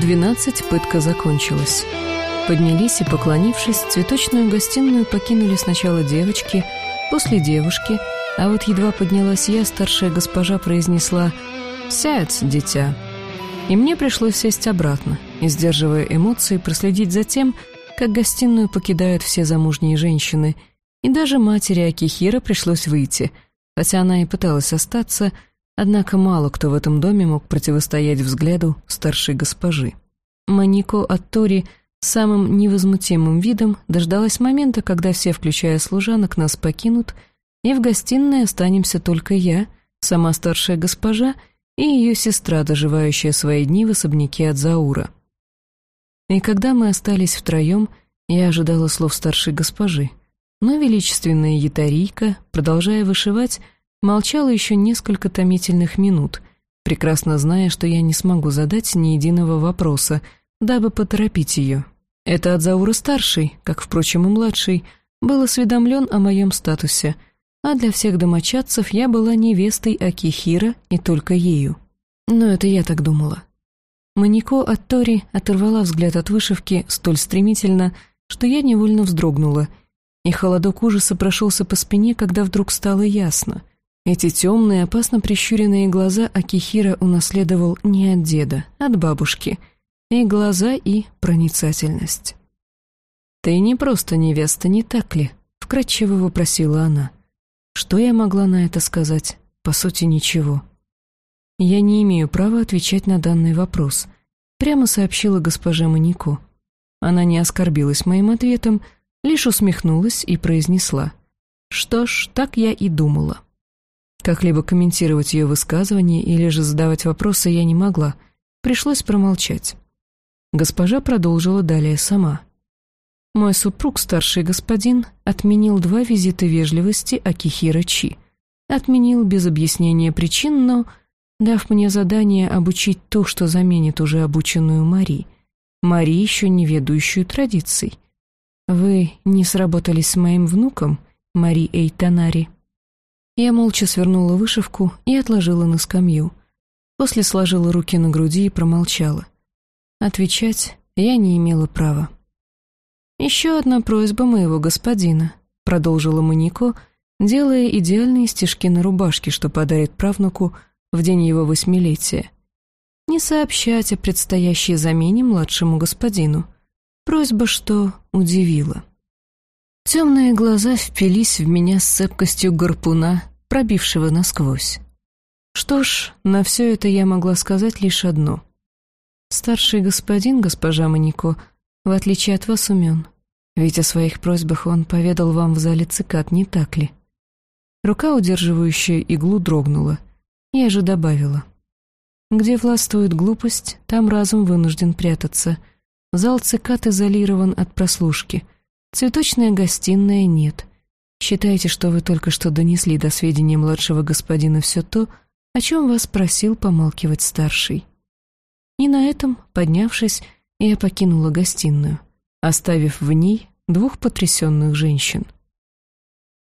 Двенадцать пытка закончилась. Поднялись и, поклонившись, цветочную гостиную покинули сначала девочки, после девушки, а вот едва поднялась я, старшая госпожа произнесла «Сядь, дитя». И мне пришлось сесть обратно и, сдерживая эмоции, проследить за тем, как гостиную покидают все замужние женщины, и даже матери Акихира пришлось выйти, хотя она и пыталась остаться, однако мало кто в этом доме мог противостоять взгляду старшей госпожи. Манико Аттори самым невозмутимым видом дождалась момента, когда все, включая служанок, нас покинут, и в гостиной останемся только я, сама старшая госпожа и ее сестра, доживающая свои дни в особняке от Заура. И когда мы остались втроем, я ожидала слов старшей госпожи, но величественная ятарийка, продолжая вышивать, молчала еще несколько томительных минут, прекрасно зная, что я не смогу задать ни единого вопроса, дабы поторопить ее. Это Адзаура-старший, как, впрочем, и младший, был осведомлен о моем статусе, а для всех домочадцев я была невестой Акихира и только ею. Но это я так думала. Манико от Тори оторвала взгляд от вышивки столь стремительно, что я невольно вздрогнула, и холодок ужаса прошелся по спине, когда вдруг стало ясно. Эти темные, опасно прищуренные глаза Акихира унаследовал не от деда, от бабушки — и глаза, и проницательность. «Ты не просто невеста, не так ли?» — вкратчиво вопросила она. Что я могла на это сказать? По сути, ничего. «Я не имею права отвечать на данный вопрос», — прямо сообщила госпожа Манико. Она не оскорбилась моим ответом, лишь усмехнулась и произнесла. «Что ж, так я и думала». Как-либо комментировать ее высказывание или же задавать вопросы я не могла, пришлось промолчать. Госпожа продолжила далее сама. «Мой супруг, старший господин, отменил два визита вежливости Акихира Чи. Отменил без объяснения причин, но, дав мне задание обучить то, что заменит уже обученную Мари, Мари еще не ведущую традиций. Вы не сработались с моим внуком, Мари Эйтанари?» Я молча свернула вышивку и отложила на скамью. После сложила руки на груди и промолчала. Отвечать я не имела права. «Еще одна просьба моего господина», — продолжила Манико, делая идеальные стежки на рубашке, что подарит правнуку в день его восьмилетия. «Не сообщать о предстоящей замене младшему господину. Просьба, что удивила». Темные глаза впились в меня с цепкостью гарпуна, пробившего насквозь. Что ж, на все это я могла сказать лишь одно — Старший господин, госпожа Манико, в отличие от вас, умен. Ведь о своих просьбах он поведал вам в зале цикад, не так ли? Рука, удерживающая иглу, дрогнула. Я же добавила. Где властвует глупость, там разум вынужден прятаться. Зал цикад изолирован от прослушки. Цветочная гостиная нет. Считайте, что вы только что донесли до сведения младшего господина все то, о чем вас просил помалкивать старший. И на этом, поднявшись, я покинула гостиную, оставив в ней двух потрясенных женщин —